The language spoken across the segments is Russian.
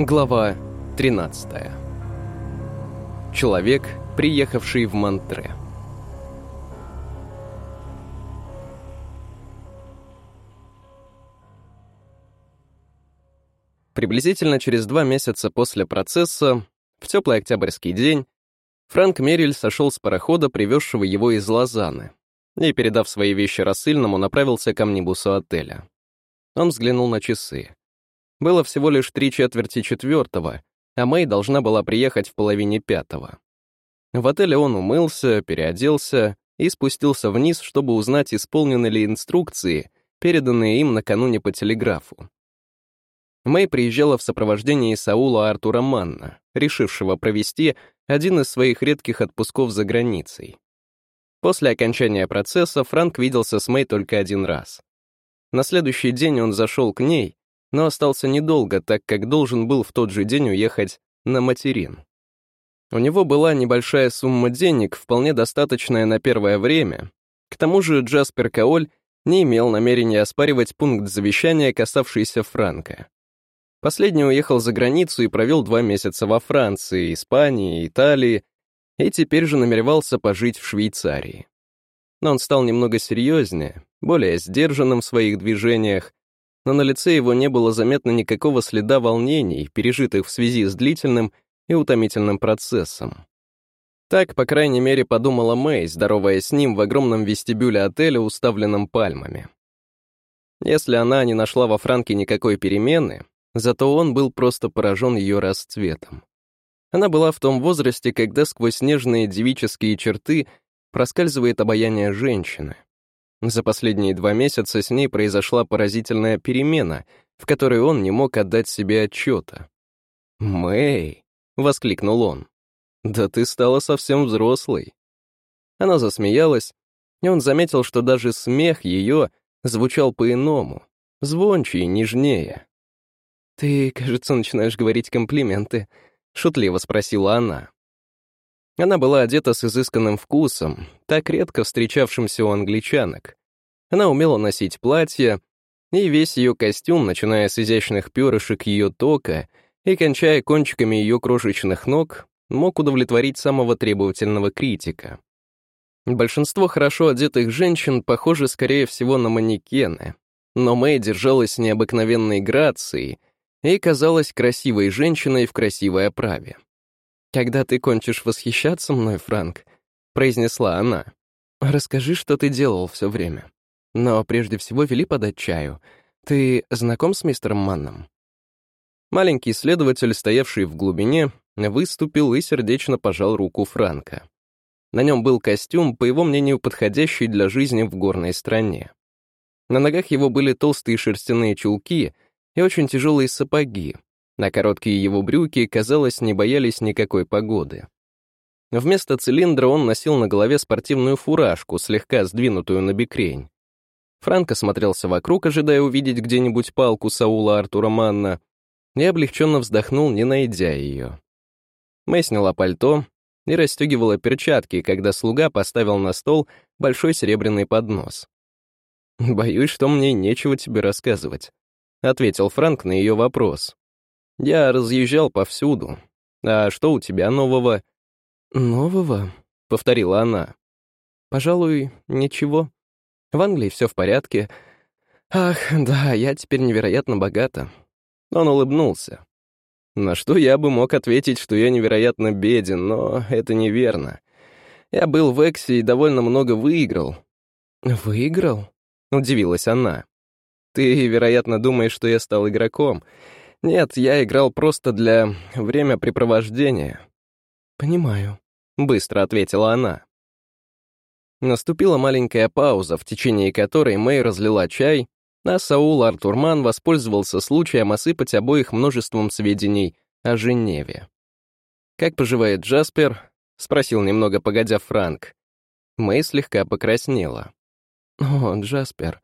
Глава 13. Человек, приехавший в Монтре. Приблизительно через два месяца после процесса, в теплый октябрьский день, Франк Мериль сошел с парохода, привезшего его из Лозанны, и, передав свои вещи рассыльному, направился к амнибусу отеля. Он взглянул на часы. Было всего лишь три четверти четвертого, а Мэй должна была приехать в половине пятого. В отеле он умылся, переоделся и спустился вниз, чтобы узнать, исполнены ли инструкции, переданные им накануне по телеграфу. Мэй приезжала в сопровождении Саула Артура Манна, решившего провести один из своих редких отпусков за границей. После окончания процесса Франк виделся с Мэй только один раз. На следующий день он зашел к ней но остался недолго, так как должен был в тот же день уехать на материн. У него была небольшая сумма денег, вполне достаточная на первое время. К тому же Джаспер Каоль не имел намерения оспаривать пункт завещания, касавшийся Франка. Последний уехал за границу и провел два месяца во Франции, Испании, Италии, и теперь же намеревался пожить в Швейцарии. Но он стал немного серьезнее, более сдержанным в своих движениях, но на лице его не было заметно никакого следа волнений, пережитых в связи с длительным и утомительным процессом. Так, по крайней мере, подумала Мэй, здоровая с ним в огромном вестибюле отеля, уставленном пальмами. Если она не нашла во Франке никакой перемены, зато он был просто поражен ее расцветом. Она была в том возрасте, когда сквозь нежные девические черты проскальзывает обаяние женщины. За последние два месяца с ней произошла поразительная перемена, в которой он не мог отдать себе отчета. «Мэй!» — воскликнул он. «Да ты стала совсем взрослой». Она засмеялась, и он заметил, что даже смех ее звучал по-иному, звонче и нежнее. «Ты, кажется, начинаешь говорить комплименты», — шутливо спросила она. Она была одета с изысканным вкусом, так редко встречавшимся у англичанок. Она умела носить платья, и весь ее костюм, начиная с изящных перышек ее тока и кончая кончиками ее крошечных ног, мог удовлетворить самого требовательного критика. Большинство хорошо одетых женщин похожи, скорее всего, на манекены, но Мэй держалась необыкновенной грацией и казалась красивой женщиной в красивой оправе. «Когда ты кончишь восхищаться мной, Франк», — произнесла она, — «расскажи, что ты делал все время. Но прежде всего вели подать чаю. Ты знаком с мистером Манном?» Маленький следователь, стоявший в глубине, выступил и сердечно пожал руку Франка. На нем был костюм, по его мнению, подходящий для жизни в горной стране. На ногах его были толстые шерстяные чулки и очень тяжелые сапоги, на короткие его брюки, казалось, не боялись никакой погоды. Вместо цилиндра он носил на голове спортивную фуражку, слегка сдвинутую на бекрень. Франко смотрелся вокруг, ожидая увидеть где-нибудь палку Саула Артура Манна, и облегченно вздохнул, не найдя ее. Мэй сняла пальто и расстегивала перчатки, когда слуга поставил на стол большой серебряный поднос. «Боюсь, что мне нечего тебе рассказывать», — ответил Франк на ее вопрос. Я разъезжал повсюду. А что у тебя нового?» «Нового?» — повторила она. «Пожалуй, ничего. В Англии все в порядке. Ах, да, я теперь невероятно богата». Он улыбнулся. На что я бы мог ответить, что я невероятно беден, но это неверно. Я был в Эксе и довольно много выиграл. «Выиграл?» — удивилась она. «Ты, вероятно, думаешь, что я стал игроком. Нет, я играл просто для времяпрепровождения. Понимаю, быстро ответила она. Наступила маленькая пауза, в течение которой Мэй разлила чай, а Саул Артурман воспользовался случаем осыпать обоих множеством сведений о Женеве. «Как поживает Джаспер?» — спросил немного погодя Франк. Мэй слегка покраснела. «О, Джаспер,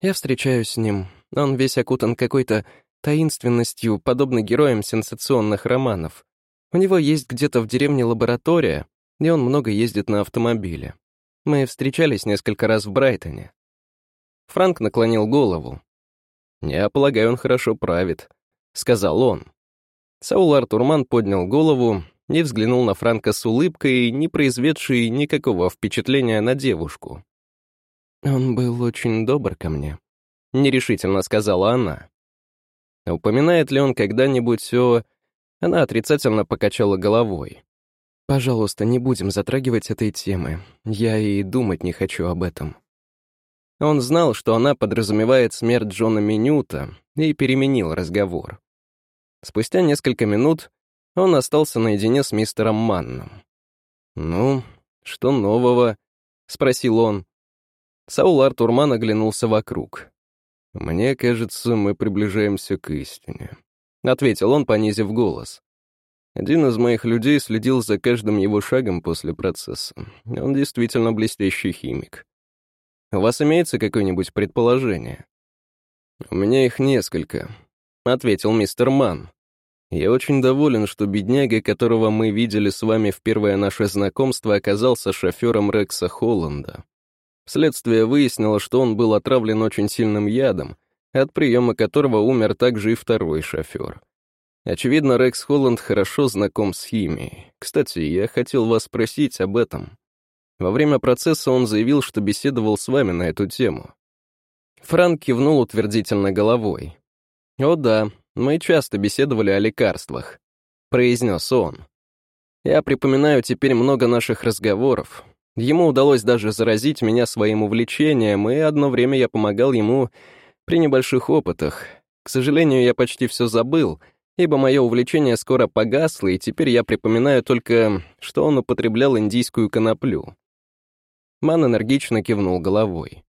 я встречаюсь с ним. Он весь окутан какой-то таинственностью, подобно героям сенсационных романов. У него есть где-то в деревне лаборатория, и он много ездит на автомобиле. Мы встречались несколько раз в Брайтоне. Франк наклонил голову. «Я полагаю, он хорошо правит», — сказал он. Саул Артурман поднял голову и взглянул на Франка с улыбкой, не произведшей никакого впечатления на девушку. «Он был очень добр ко мне», — нерешительно сказала она. Упоминает ли он когда-нибудь о... Она отрицательно покачала головой. «Пожалуйста, не будем затрагивать этой темы. Я и думать не хочу об этом». Он знал, что она подразумевает смерть Джона Минюта, и переменил разговор. Спустя несколько минут он остался наедине с мистером Манном. «Ну, что нового?» — спросил он. Саул Артурман оглянулся вокруг. «Мне кажется, мы приближаемся к истине», — ответил он, понизив голос. Один из моих людей следил за каждым его шагом после процесса. Он действительно блестящий химик. У вас имеется какое-нибудь предположение? У меня их несколько, — ответил мистер Ман. Я очень доволен, что бедняга, которого мы видели с вами в первое наше знакомство, оказался шофером Рекса Холланда. Следствие выяснило, что он был отравлен очень сильным ядом, от приема которого умер также и второй шофер. Очевидно, Рекс Холланд хорошо знаком с химией. Кстати, я хотел вас спросить об этом. Во время процесса он заявил, что беседовал с вами на эту тему. Франк кивнул утвердительно головой. «О да, мы часто беседовали о лекарствах», — произнес он. «Я припоминаю теперь много наших разговоров. Ему удалось даже заразить меня своим увлечением, и одно время я помогал ему при небольших опытах. К сожалению, я почти все забыл, ибо мое увлечение скоро погасло, и теперь я припоминаю только, что он употреблял индийскую коноплю». Ман энергично кивнул головой.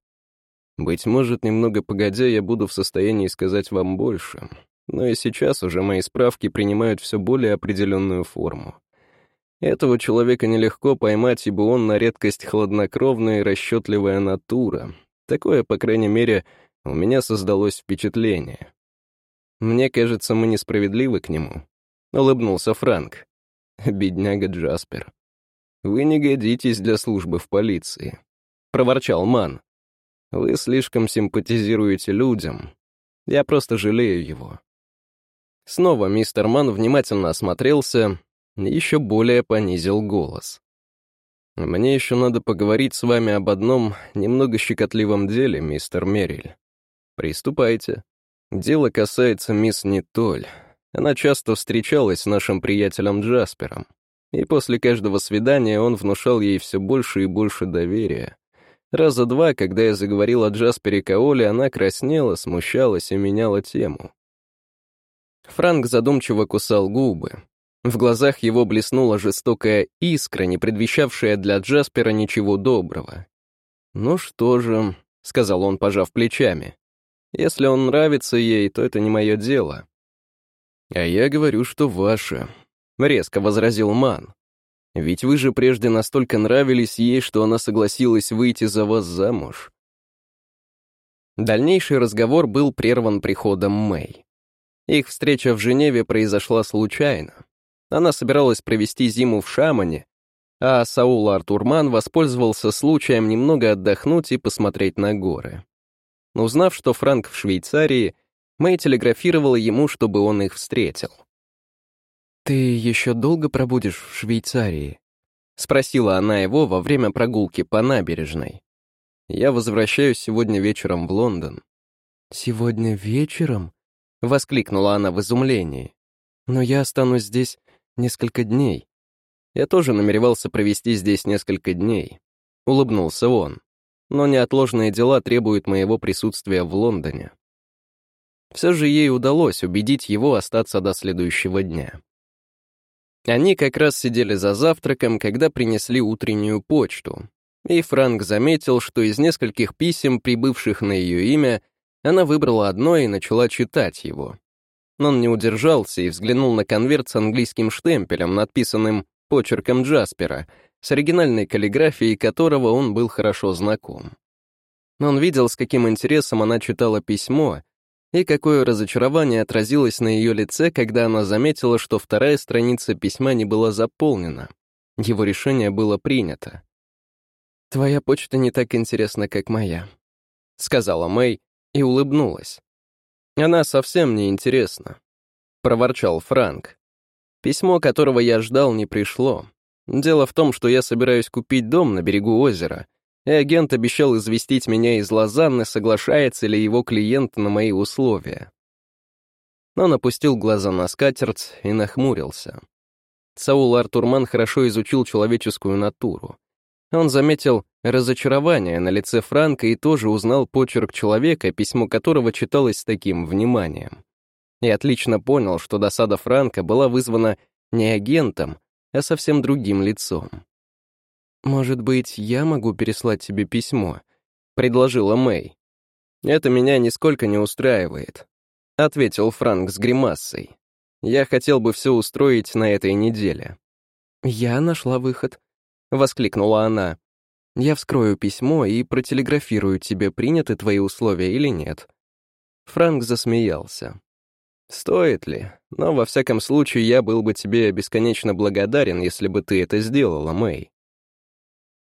«Быть может, немного погодя, я буду в состоянии сказать вам больше, но и сейчас уже мои справки принимают все более определенную форму. Этого человека нелегко поймать, ибо он на редкость хладнокровная и расчетливая натура. Такое, по крайней мере, у меня создалось впечатление. Мне кажется, мы несправедливы к нему. Улыбнулся Франк. Бедняга Джаспер. «Вы не годитесь для службы в полиции», — проворчал Ман. «Вы слишком симпатизируете людям. Я просто жалею его. Снова мистер Ман внимательно осмотрелся еще более понизил голос. «Мне еще надо поговорить с вами об одном немного щекотливом деле, мистер Мериль. Приступайте. Дело касается мисс Нитоль. Она часто встречалась с нашим приятелем Джаспером, и после каждого свидания он внушал ей все больше и больше доверия. Раза два, когда я заговорил о Джаспере Каоле, она краснела, смущалась и меняла тему. Франк задумчиво кусал губы. В глазах его блеснула жестокая искра, не предвещавшая для Джаспера ничего доброго. «Ну что же», — сказал он, пожав плечами, — «если он нравится ей, то это не мое дело». «А я говорю, что ваше», — резко возразил Ман. «Ведь вы же прежде настолько нравились ей, что она согласилась выйти за вас замуж». Дальнейший разговор был прерван приходом Мэй. Их встреча в Женеве произошла случайно. Она собиралась провести зиму в Шамане, а Саул Артурман воспользовался случаем немного отдохнуть и посмотреть на горы. Узнав, что Франк в Швейцарии, Мэй телеграфировала ему, чтобы он их встретил. «Ты еще долго пробудешь в Швейцарии?» — спросила она его во время прогулки по набережной. «Я возвращаюсь сегодня вечером в Лондон». «Сегодня вечером?» — воскликнула она в изумлении. «Но я останусь здесь несколько дней». «Я тоже намеревался провести здесь несколько дней», — улыбнулся он. «Но неотложные дела требуют моего присутствия в Лондоне». Все же ей удалось убедить его остаться до следующего дня. Они как раз сидели за завтраком, когда принесли утреннюю почту, и Франк заметил, что из нескольких писем, прибывших на ее имя, она выбрала одно и начала читать его. Он не удержался и взглянул на конверт с английским штемпелем, надписанным почерком Джаспера, с оригинальной каллиграфией которого он был хорошо знаком. Он видел, с каким интересом она читала письмо, и какое разочарование отразилось на ее лице, когда она заметила, что вторая страница письма не была заполнена. Его решение было принято. «Твоя почта не так интересна, как моя», — сказала Мэй, и улыбнулась. «Она совсем не интересна», — проворчал Франк. Письмо, которого я ждал, не пришло. Дело в том, что я собираюсь купить дом на берегу озера, и агент обещал известить меня из Лозанны, соглашается ли его клиент на мои условия. Он опустил глаза на скатерть и нахмурился. Саул Артурман хорошо изучил человеческую натуру. Он заметил разочарование на лице Франка и тоже узнал почерк человека, письмо которого читалось с таким вниманием. И отлично понял, что досада Франка была вызвана не агентом, а совсем другим лицом. «Может быть, я могу переслать тебе письмо?» — предложила Мэй. «Это меня нисколько не устраивает», — ответил Франк с гримасой. «Я хотел бы все устроить на этой неделе». «Я нашла выход», — воскликнула она. «Я вскрою письмо и протелеграфирую тебе, приняты твои условия или нет». Франк засмеялся. «Стоит ли? Но, во всяком случае, я был бы тебе бесконечно благодарен, если бы ты это сделала, Мэй».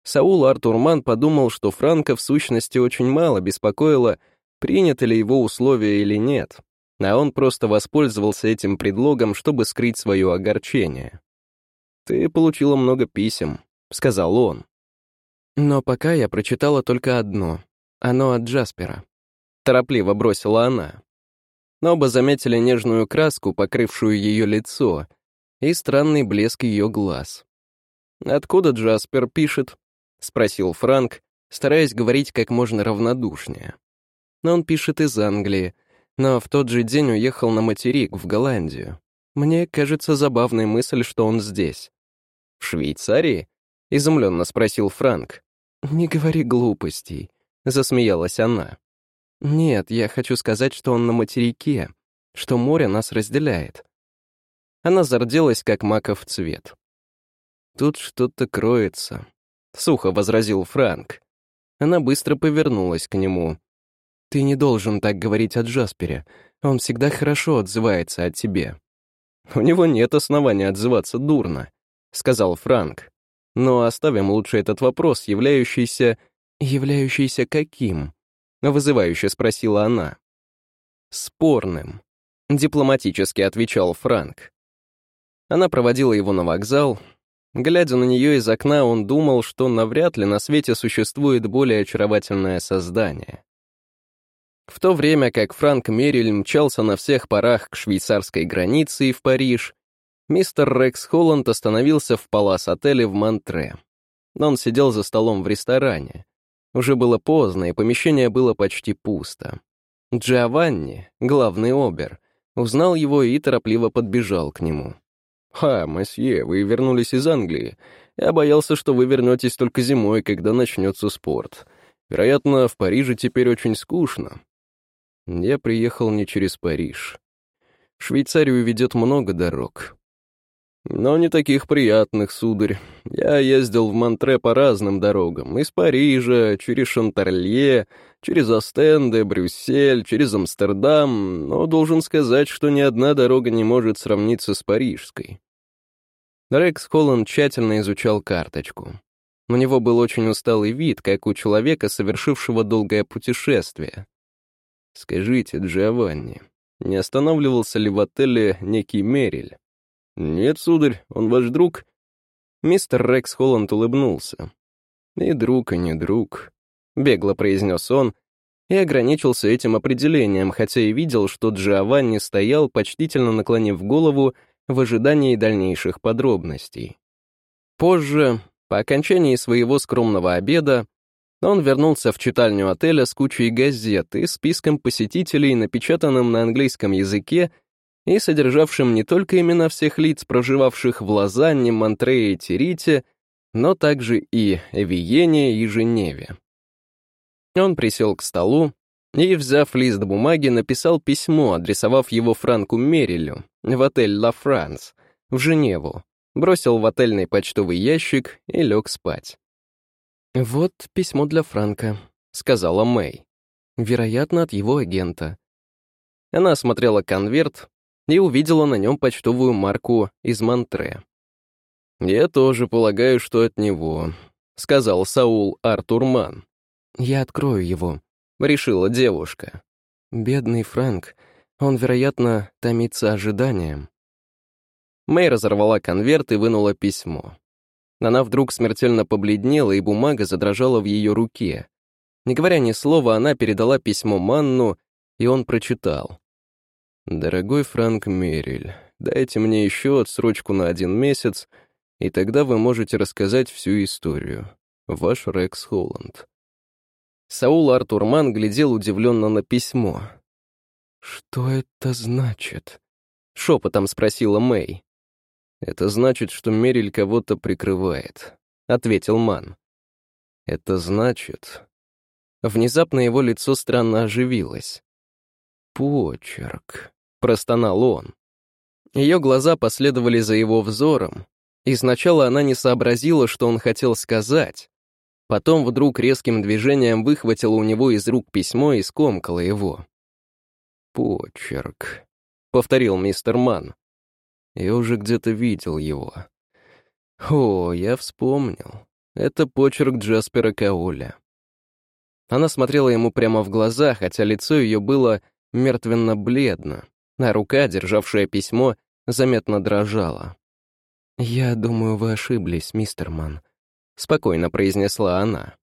Саул Артурман подумал, что Франка в сущности очень мало беспокоило, приняты ли его условия или нет, а он просто воспользовался этим предлогом, чтобы скрыть свое огорчение. «Ты получила много писем», — сказал он. «Но пока я прочитала только одно. Оно от Джаспера». Торопливо бросила она. Но оба заметили нежную краску, покрывшую ее лицо, и странный блеск ее глаз. «Откуда Джаспер пишет?» — спросил Франк, стараясь говорить как можно равнодушнее. Но он пишет из Англии, но в тот же день уехал на материк, в Голландию. Мне кажется забавной мысль, что он здесь. «В Швейцарии?» — изумленно спросил Франк. «Не говори глупостей», — засмеялась она. «Нет, я хочу сказать, что он на материке, что море нас разделяет». Она зарделась, как маков цвет. «Тут что-то кроется», — сухо возразил Франк. Она быстро повернулась к нему. «Ты не должен так говорить о Джаспере. Он всегда хорошо отзывается о тебе». «У него нет основания отзываться дурно», — сказал Франк. «Но оставим лучше этот вопрос, являющийся...» «Являющийся каким?» — вызывающе спросила она. «Спорным», — дипломатически отвечал Франк. Она проводила его на вокзал, Глядя на нее из окна, он думал, что навряд ли на свете существует более очаровательное создание. В то время как Франк Мериль мчался на всех парах к швейцарской границе и в Париж, мистер Рекс Холланд остановился в палас-отеле в Монтре. Он сидел за столом в ресторане. Уже было поздно, и помещение было почти пусто. Джованни, главный обер, узнал его и торопливо подбежал к нему. «Ха, месье, вы вернулись из Англии. Я боялся, что вы вернетесь только зимой, когда начнется спорт. Вероятно, в Париже теперь очень скучно». Я приехал не через Париж. Швейцарию ведет много дорог. Но не таких приятных, сударь. Я ездил в Монтре по разным дорогам. Из Парижа, через Шантарлье, через Остенде, Брюссель, через Амстердам, но должен сказать, что ни одна дорога не может сравниться с парижской. Рекс Холланд тщательно изучал карточку. У него был очень усталый вид, как у человека, совершившего долгое путешествие. «Скажите, Джованни, не останавливался ли в отеле некий Мериль?» «Нет, сударь, он ваш друг?» Мистер Рекс Холланд улыбнулся. «И друг, и не друг», — бегло произнес он, и ограничился этим определением, хотя и видел, что Джованни стоял, почтительно наклонив голову, в ожидании дальнейших подробностей. Позже, по окончании своего скромного обеда, он вернулся в читальню отеля с кучей газет и списком посетителей, напечатанным на английском языке и содержавшим не только имена всех лиц, проживавших в Лозанне, Монтрее и Терите, но также и Виене и Женеве. Он присел к столу и, взяв лист бумаги, написал письмо, адресовав его Франку Мерилю в отель «Ла Франс» в Женеву, бросил в отельный почтовый ящик и лег спать. «Вот письмо для Франка», — сказала Мэй. «Вероятно, от его агента». Она осмотрела конверт, и увидела на нем почтовую марку из Монтре. «Я тоже полагаю, что от него», — сказал Саул Артурман. «Я открою его», — решила девушка. «Бедный Фрэнк, он, вероятно, томится ожиданием». Мэй разорвала конверт и вынула письмо. Она вдруг смертельно побледнела, и бумага задрожала в ее руке. Не говоря ни слова, она передала письмо Манну, и он прочитал. «Дорогой Франк Мериль, дайте мне еще отсрочку на один месяц, и тогда вы можете рассказать всю историю. Ваш Рекс Холланд». Саул Артурман глядел удивленно на письмо. «Что это значит?» — шепотом спросила Мэй. «Это значит, что Мериль кого-то прикрывает», — ответил Ман. «Это значит...» Внезапно его лицо странно оживилось. «Почерк», — простонал он. Ее глаза последовали за его взором, и сначала она не сообразила, что он хотел сказать. Потом вдруг резким движением выхватила у него из рук письмо и скомкала его. «Почерк», — повторил мистер Ман. Я уже где-то видел его. О, я вспомнил. Это почерк Джаспера Кауля. Она смотрела ему прямо в глаза, хотя лицо ее было мертвенно-бледно, а рука, державшая письмо, заметно дрожала. «Я думаю, вы ошиблись, мистер Ман», — спокойно произнесла она.